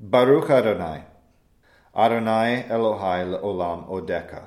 Baruch Adonai, Adonai Elohai Olam Odeka.